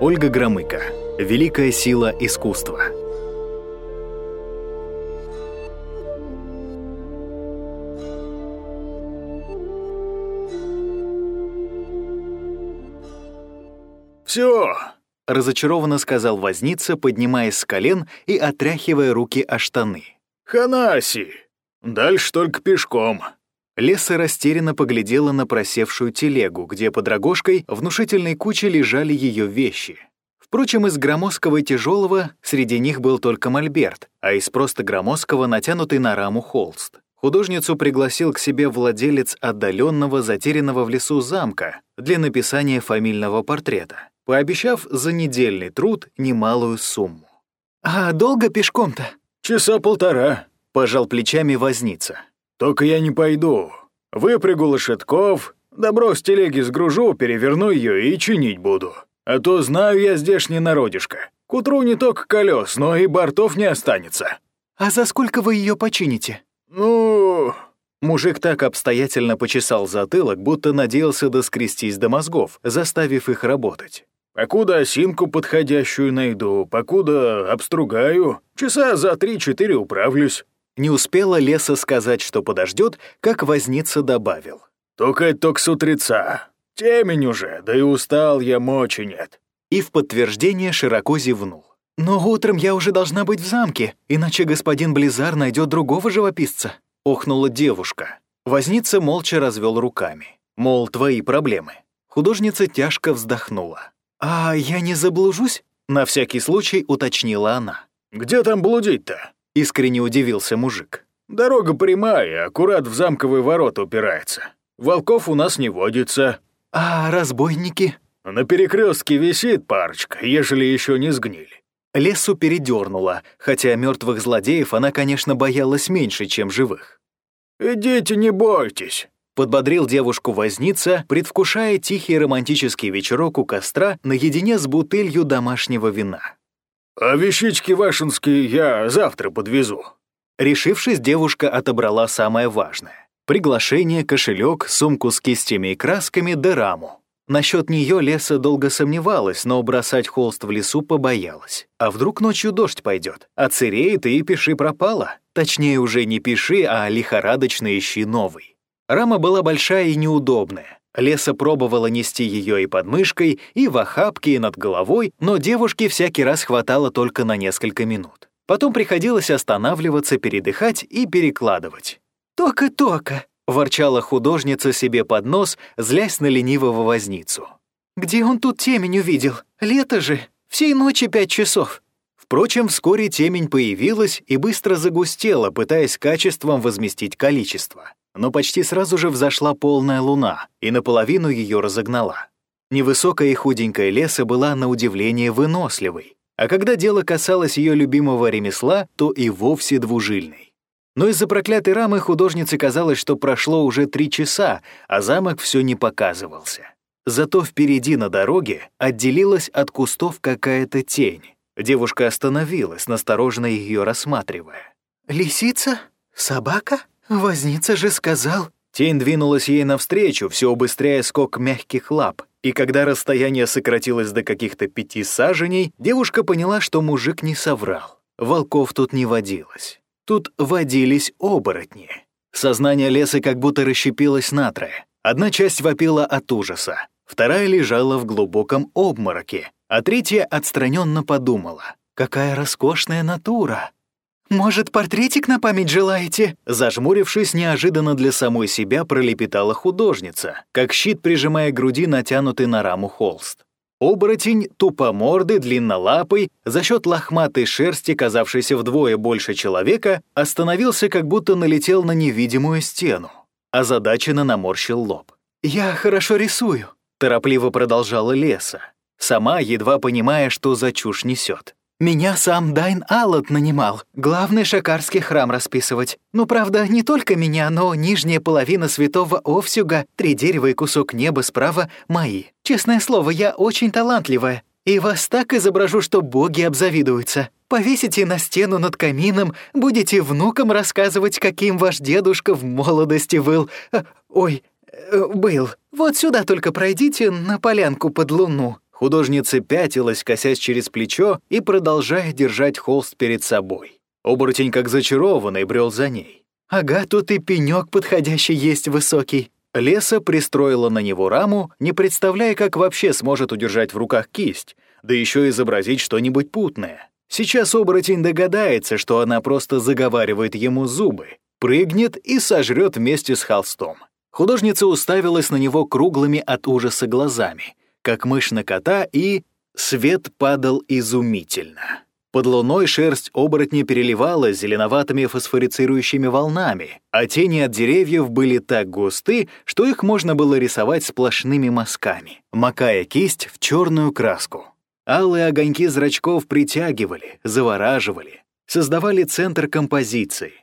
Ольга Громыко. Великая сила искусства. «Все!» — разочарованно сказал возница, поднимаясь с колен и отряхивая руки о штаны. «Ханаси! Дальше только пешком!» Леса растерянно поглядела на просевшую телегу, где под рогожкой внушительной кучей лежали ее вещи. Впрочем, из громоздкого и тяжелого среди них был только мольберт, а из просто громоздкого натянутый на раму холст. Художницу пригласил к себе владелец отдаленного, затерянного в лесу замка для написания фамильного портрета, пообещав за недельный труд немалую сумму. «А долго пешком-то?» «Часа полтора», — пожал плечами возница. «Только я не пойду. Выпрягу лошадков, добро с телеги сгружу, переверну ее и чинить буду. А то знаю я здешний народишко. К утру не только колес, но и бортов не останется». «А за сколько вы ее почините?» «Ну...» Мужик так обстоятельно почесал затылок, будто надеялся доскрестись до мозгов, заставив их работать. «Покуда осинку подходящую найду, покуда обстругаю, часа за три-четыре управлюсь». Не успела Леса сказать, что подождет, как возница добавил. «Только только с утреца. Темень уже, да и устал я, мочи нет». И в подтверждение широко зевнул. «Но утром я уже должна быть в замке, иначе господин Близар найдет другого живописца», — охнула девушка. Возница молча развел руками. Мол, твои проблемы. Художница тяжко вздохнула. «А я не заблужусь?» — на всякий случай уточнила она. «Где там блудить-то?» — искренне удивился мужик. «Дорога прямая, аккурат в замковые ворота упирается. Волков у нас не водится». «А разбойники?» «На перекрестке висит парочка, ежели еще не сгнили». Лесу передернула, хотя мертвых злодеев она, конечно, боялась меньше, чем живых. «Идите, не бойтесь», — подбодрил девушку возница, предвкушая тихий романтический вечерок у костра наедине с бутылью домашнего вина. «А вещички вашинские я завтра подвезу». Решившись, девушка отобрала самое важное — приглашение, кошелек, сумку с кистями и красками да раму. Насчет нее Леса долго сомневалась, но бросать холст в лесу побоялась. А вдруг ночью дождь пойдет? Оцереет и пиши пропало. Точнее, уже не пиши, а лихорадочно ищи новый. Рама была большая и неудобная. Леса пробовала нести ее и под мышкой, и в охапке, и над головой, но девушке всякий раз хватало только на несколько минут. Потом приходилось останавливаться, передыхать и перекладывать. «Тока-тока!» — ворчала художница себе под нос, злясь на ленивого возницу. «Где он тут темень увидел? Лето же! Всей ночи пять часов!» Впрочем, вскоре темень появилась и быстро загустела, пытаясь качеством возместить количество. Но почти сразу же взошла полная луна и наполовину ее разогнала. Невысокая и худенькая леса была на удивление выносливой, а когда дело касалось ее любимого ремесла, то и вовсе двужильной. Но из-за проклятой рамы художнице казалось, что прошло уже три часа, а замок все не показывался. Зато впереди на дороге отделилась от кустов какая-то тень. Девушка остановилась, настороженно ее рассматривая. «Лисица? Собака? Возница же сказал...» Тень двинулась ей навстречу, все убыстряя скок мягких лап. И когда расстояние сократилось до каких-то пяти саженей, девушка поняла, что мужик не соврал. Волков тут не водилось. Тут водились оборотни. Сознание леса как будто расщепилось натрое. Одна часть вопила от ужаса, вторая лежала в глубоком обмороке, а третья отстраненно подумала. «Какая роскошная натура!» «Может, портретик на память желаете?» Зажмурившись, неожиданно для самой себя пролепетала художница, как щит прижимая к груди натянутый на раму холст. Оборотень, тупомордый, длиннолапый, за счет лохматой шерсти, казавшейся вдвое больше человека, остановился, как будто налетел на невидимую стену. Озадаченно наморщил лоб. «Я хорошо рисую», — торопливо продолжала Леса, сама едва понимая, что за чушь несет. «Меня сам Дайн Аллот нанимал, главный шакарский храм расписывать. Ну, правда, не только меня, но нижняя половина святого Овсюга, три дерева и кусок неба справа — мои. Честное слово, я очень талантливая. И вас так изображу, что боги обзавидуются. Повесите на стену над камином, будете внукам рассказывать, каким ваш дедушка в молодости был. Э, ой, э, был. Вот сюда только пройдите на полянку под луну». Художница пятилась, косясь через плечо и продолжая держать холст перед собой. Оборотень, как зачарованный, брел за ней. «Ага, тут и пенёк подходящий есть высокий». Леса пристроила на него раму, не представляя, как вообще сможет удержать в руках кисть, да еще изобразить что-нибудь путное. Сейчас оборотень догадается, что она просто заговаривает ему зубы, прыгнет и сожрет вместе с холстом. Художница уставилась на него круглыми от ужаса глазами, как мышь на кота, и свет падал изумительно. Под луной шерсть оборотня переливалась зеленоватыми фосфорицирующими волнами, а тени от деревьев были так густы, что их можно было рисовать сплошными мазками, макая кисть в черную краску. Алые огоньки зрачков притягивали, завораживали, создавали центр композиции.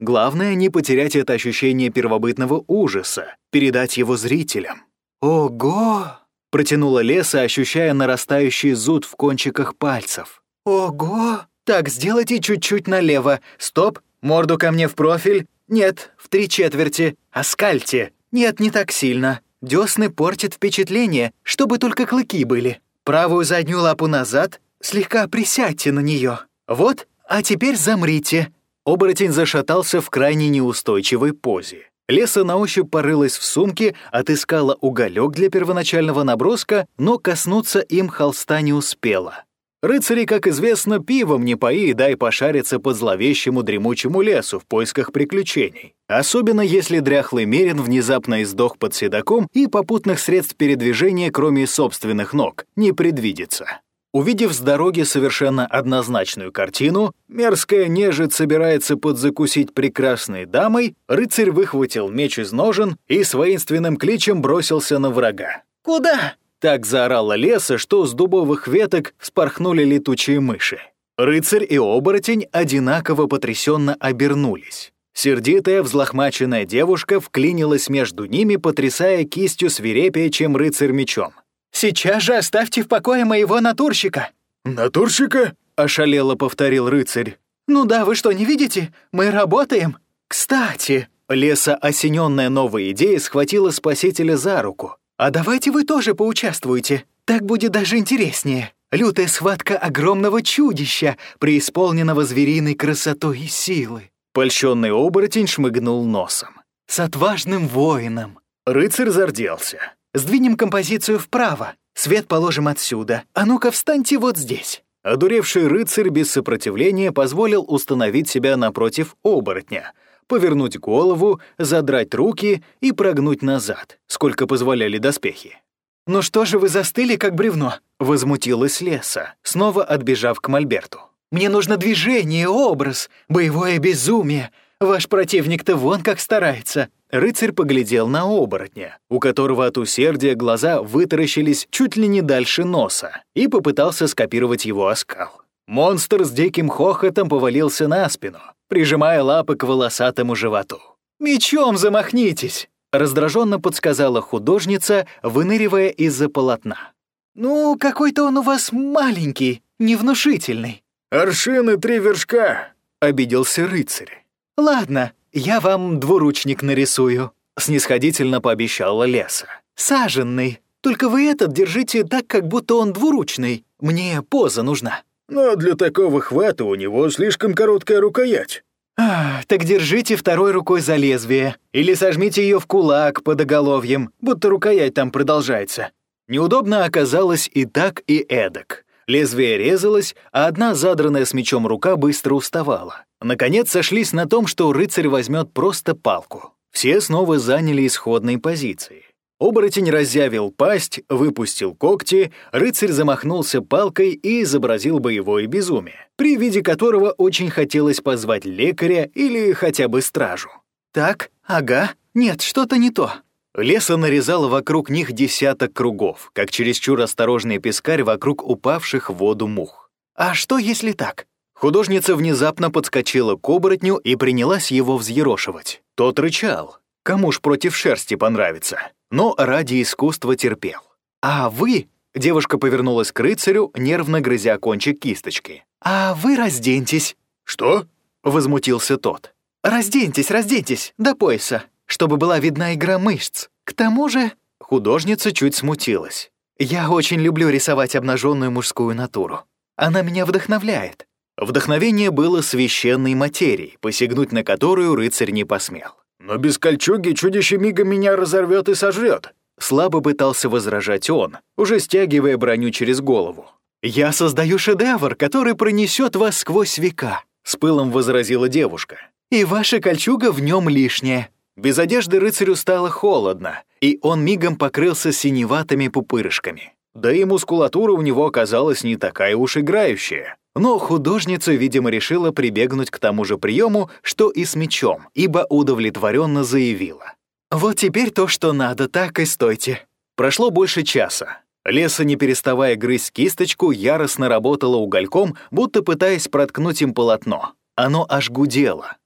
Главное — не потерять это ощущение первобытного ужаса, передать его зрителям. «Ого!» — протянула Леса, ощущая нарастающий зуд в кончиках пальцев. «Ого! Так, сделайте чуть-чуть налево. Стоп, морду ко мне в профиль. Нет, в три четверти. Оскальте. Нет, не так сильно. Десны портят впечатление, чтобы только клыки были. Правую заднюю лапу назад, слегка присядьте на нее. Вот, а теперь замрите». Оборотень зашатался в крайне неустойчивой позе. Леса на ощупь порылась в сумке, отыскала уголек для первоначального наброска, но коснуться им холста не успела. Рыцари, как известно, пивом не пои, дай пошариться по зловещему дремучему лесу в поисках приключений. Особенно если дряхлый мерин внезапно издох под седаком и попутных средств передвижения, кроме собственных ног, не предвидится. Увидев с дороги совершенно однозначную картину, мерзкая нежить собирается подзакусить прекрасной дамой, рыцарь выхватил меч из ножен и с воинственным кличем бросился на врага. «Куда?» Так заорала леса, что с дубовых веток вспорхнули летучие мыши. Рыцарь и оборотень одинаково потрясенно обернулись. Сердитая, взлохмаченная девушка вклинилась между ними, потрясая кистью свирепее, чем рыцарь мечом. «Сейчас же оставьте в покое моего натурщика!» «Натурщика?» — ошалело повторил рыцарь. «Ну да, вы что, не видите? Мы работаем!» «Кстати!» Леса, осененная новой идеей, схватила спасителя за руку. А давайте вы тоже поучаствуете. Так будет даже интереснее. Лютая схватка огромного чудища, преисполненного звериной красотой и силы. Польщенный оборотень шмыгнул носом. С отважным воином. Рыцарь зарделся. Сдвинем композицию вправо. Свет положим отсюда. А ну-ка встаньте вот здесь. Одуревший рыцарь без сопротивления позволил установить себя напротив оборотня — повернуть голову, задрать руки и прогнуть назад, сколько позволяли доспехи. «Ну что же вы застыли, как бревно?» — возмутилась Леса, снова отбежав к Мольберту. «Мне нужно движение, образ, боевое безумие. Ваш противник-то вон как старается». Рыцарь поглядел на оборотня, у которого от усердия глаза вытаращились чуть ли не дальше носа, и попытался скопировать его оскал. Монстр с диким хохотом повалился на спину, прижимая лапы к волосатому животу. «Мечом замахнитесь!» — раздраженно подсказала художница, выныривая из-за полотна. «Ну, какой-то он у вас маленький, невнушительный». «Аршины три вершка», — обиделся рыцарь. «Ладно, я вам двуручник нарисую», — снисходительно пообещала Леса. «Саженный. Только вы этот держите так, как будто он двуручный. Мне поза нужна». Но для такого хвата у него слишком короткая рукоять. А, так держите второй рукой за лезвие. Или сожмите ее в кулак под оголовьем, будто рукоять там продолжается. Неудобно оказалось и так, и эдак. Лезвие резалось, а одна задранная с мечом рука быстро уставала. Наконец сошлись на том, что рыцарь возьмет просто палку. Все снова заняли исходные позиции. Оборотень разъявил пасть, выпустил когти, рыцарь замахнулся палкой и изобразил боевое безумие, при виде которого очень хотелось позвать лекаря или хотя бы стражу. «Так, ага, нет, что-то не то». Леса нарезала вокруг них десяток кругов, как чересчур осторожный пескарь вокруг упавших в воду мух. «А что, если так?» Художница внезапно подскочила к оборотню и принялась его взъерошивать. Тот рычал. Кому ж против шерсти понравится? но ради искусства терпел. «А вы...» — девушка повернулась к рыцарю, нервно грызя кончик кисточки. «А вы разденьтесь». «Что?» — возмутился тот. «Разденьтесь, разденьтесь, до пояса, чтобы была видна игра мышц. К тому же...» Художница чуть смутилась. Я очень люблю рисовать обнаженную мужскую натуру. Она меня вдохновляет. Вдохновение было священной материей, посягнуть на которую рыцарь не посмел. «Но без кольчуги чудище мига меня разорвет и сожрет. Слабо пытался возражать он, уже стягивая броню через голову. «Я создаю шедевр, который пронесет вас сквозь века», — с пылом возразила девушка. «И ваша кольчуга в нем лишняя». Без одежды рыцарю стало холодно, и он мигом покрылся синеватыми пупырышками. Да и мускулатура у него оказалась не такая уж играющая. Но художница, видимо, решила прибегнуть к тому же приему, что и с мечом, ибо удовлетворенно заявила. «Вот теперь то, что надо, так и стойте». Прошло больше часа. Леса, не переставая грызть кисточку, яростно работала угольком, будто пытаясь проткнуть им полотно. Оно аж гудело.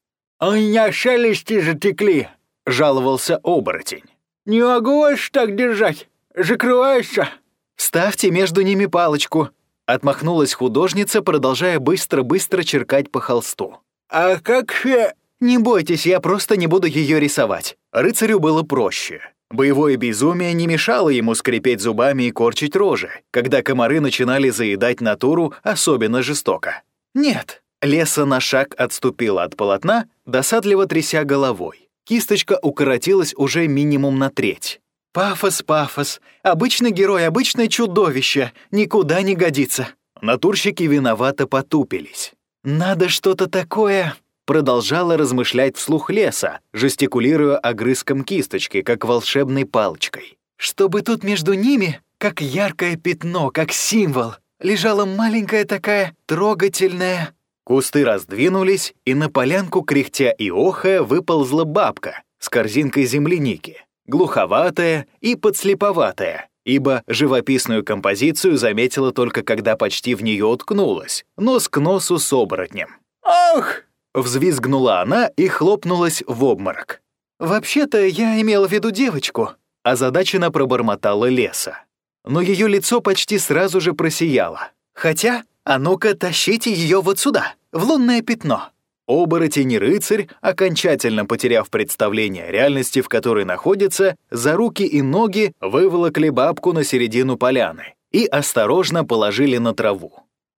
«У меня шелести затекли», — жаловался оборотень. «Не могу вас так держать, закрываешься». «Ставьте между ними палочку», Отмахнулась художница, продолжая быстро-быстро черкать по холсту. «А как же...» «Не бойтесь, я просто не буду ее рисовать». Рыцарю было проще. Боевое безумие не мешало ему скрипеть зубами и корчить рожи, когда комары начинали заедать натуру особенно жестоко. «Нет». Леса на шаг отступила от полотна, досадливо тряся головой. Кисточка укоротилась уже минимум на треть. Пафос, пафос. Обычный герой, обычное чудовище. Никуда не годится. Натурщики виновато потупились. Надо что-то такое... Продолжала размышлять вслух леса, жестикулируя огрызком кисточки, как волшебной палочкой. Чтобы тут между ними, как яркое пятно, как символ, лежала маленькая такая трогательная... Кусты раздвинулись, и на полянку, кряхтя и охая, выползла бабка с корзинкой земляники глуховатая и подслеповатая, ибо живописную композицию заметила только когда почти в нее уткнулась, нос к носу с оборотнем. «Ох!» — взвизгнула она и хлопнулась в обморок. «Вообще-то я имела в виду девочку», — озадаченно пробормотала леса. Но ее лицо почти сразу же просияло. «Хотя, а ну-ка, тащите ее вот сюда, в лунное пятно». Оборотень и рыцарь, окончательно потеряв представление о реальности, в которой находится, за руки и ноги выволокли бабку на середину поляны и осторожно положили на траву.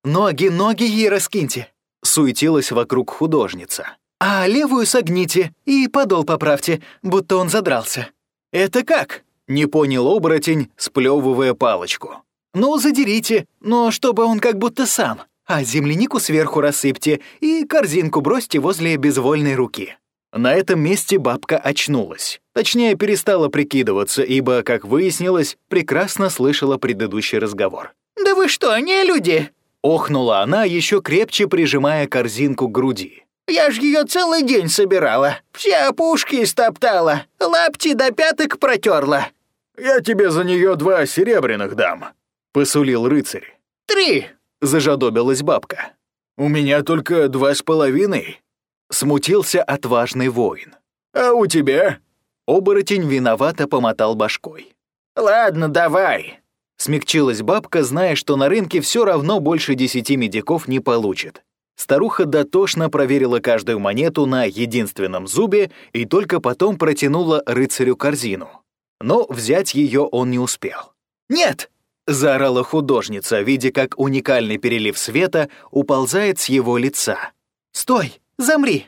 «Ноги, ноги ей раскиньте!» — суетилась вокруг художница. «А левую согните и подол поправьте, будто он задрался». «Это как?» — не понял оборотень, сплевывая палочку. «Ну, задерите, но чтобы он как будто сам», а землянику сверху рассыпьте и корзинку бросьте возле безвольной руки». На этом месте бабка очнулась. Точнее, перестала прикидываться, ибо, как выяснилось, прекрасно слышала предыдущий разговор. «Да вы что, не люди?» Охнула она, еще крепче прижимая корзинку к груди. «Я ж ее целый день собирала, все опушки истоптала, лапти до пяток протерла». «Я тебе за нее два серебряных дам», — посулил рыцарь. «Три», — зажадобилась бабка. «У меня только два с половиной», — смутился отважный воин. «А у тебя?» Оборотень виновато помотал башкой. «Ладно, давай», — смягчилась бабка, зная, что на рынке все равно больше десяти медиков не получит. Старуха дотошно проверила каждую монету на единственном зубе и только потом протянула рыцарю корзину. Но взять ее он не успел. «Нет!» — заорала художница, видя, как уникальный перелив света уползает с его лица. «Стой! Замри!»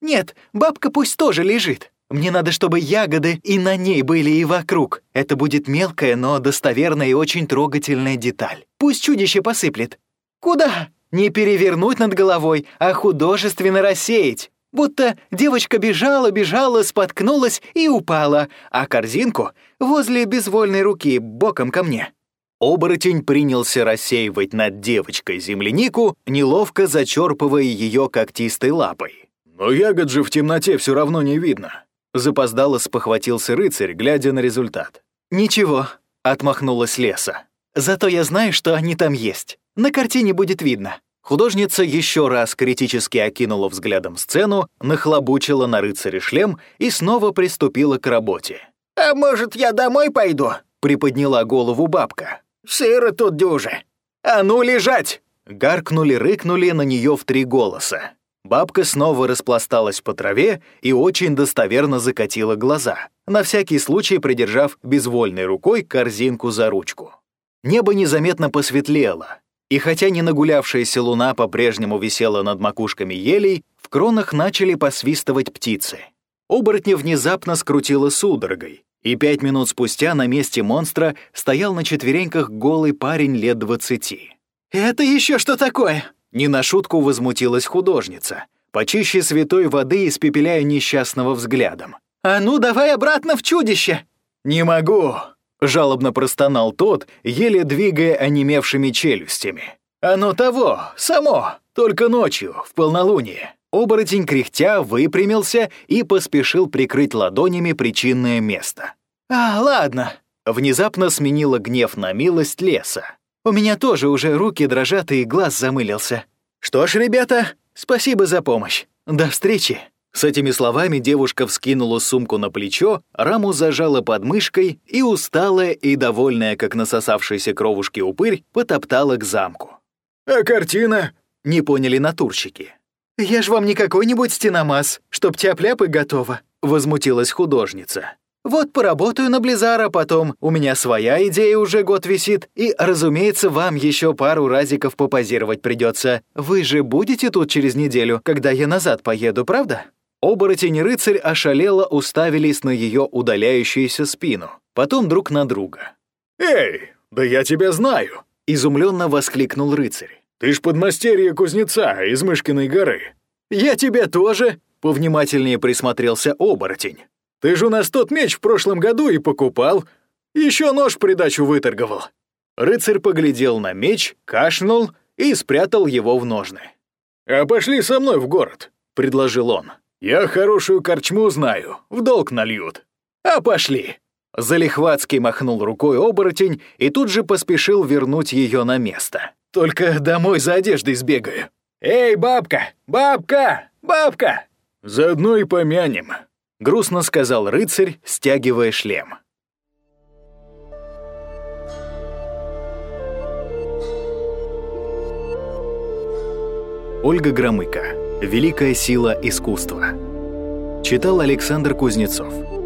«Нет, бабка пусть тоже лежит. Мне надо, чтобы ягоды и на ней были, и вокруг. Это будет мелкая, но достоверная и очень трогательная деталь. Пусть чудище посыплет. Куда? Не перевернуть над головой, а художественно рассеять. Будто девочка бежала, бежала, споткнулась и упала, а корзинку возле безвольной руки боком ко мне. Оборотень принялся рассеивать над девочкой землянику, неловко зачерпывая ее когтистой лапой. «Но ягод же в темноте все равно не видно», — запоздало спохватился рыцарь, глядя на результат. «Ничего», — отмахнулась леса. «Зато я знаю, что они там есть. На картине будет видно». Художница еще раз критически окинула взглядом сцену, нахлобучила на рыцаре шлем и снова приступила к работе. «А может, я домой пойду?» — приподняла голову бабка. «Сыро тут дюже». «А ну, лежать!» Гаркнули-рыкнули на нее в три голоса. Бабка снова распласталась по траве и очень достоверно закатила глаза. на всякий случай придержав безвольной рукой корзинку за ручку. Небо незаметно посветлело, и хотя не нагулявшаяся луна по-прежнему висела над макушками елей, в кронах начали посвистывать птицы. Оборотня внезапно скрутило судорогой, и пять минут спустя на месте монстра стоял на четвереньках голый парень лет двадцати. «Это еще что такое?» Не на шутку возмутилась художница, почище святой воды испепеляя несчастного взглядом. «А ну, давай обратно в чудище!» «Не могу!» — жалобно простонал тот, еле двигая онемевшими челюстями. «Оно того, само, только ночью, в полнолуние». Оборотень кряхтя выпрямился и поспешил прикрыть ладонями причинное место. «А, ладно», — внезапно сменила гнев на милость леса. «У меня тоже уже руки дрожат и глаз замылился. Что ж, ребята, спасибо за помощь. До встречи». С этими словами девушка вскинула сумку на плечо, раму зажала под мышкой и, усталая и довольная, как насосавшаяся кровушки упырь, потоптала к замку. «А картина?» — не поняли натурщики. «Я ж вам не какой-нибудь стеномаз, чтоб тяп-ляп и готово», — возмутилась художница. «Вот поработаю на Близара потом, у меня своя идея уже год висит, и, разумеется, вам еще пару разиков попозировать придется. Вы же будете тут через неделю, когда я назад поеду, правда?» Оборотень и рыцарь ошалело уставились на ее удаляющуюся спину, потом друг на друга. «Эй, да я тебя знаю!» — изумленно воскликнул рыцарь. Ты ж подмастерье кузнеца из Мышкиной горы. Я тебе тоже, повнимательнее присмотрелся оборотень. Ты же у нас тот меч в прошлом году и покупал. Еще нож придачу выторговал. Рыцарь поглядел на меч, кашнул и спрятал его в ножны. «А пошли со мной в город», — предложил он. «Я хорошую корчму знаю, в долг нальют». «А пошли!» Залихватский махнул рукой оборотень и тут же поспешил вернуть ее на место. Только домой за одеждой сбегаю. Эй, бабка! Бабка! Бабка!» «Заодно и помянем», — грустно сказал рыцарь, стягивая шлем. Ольга Громыко. Великая сила искусства. Читал Александр Кузнецов.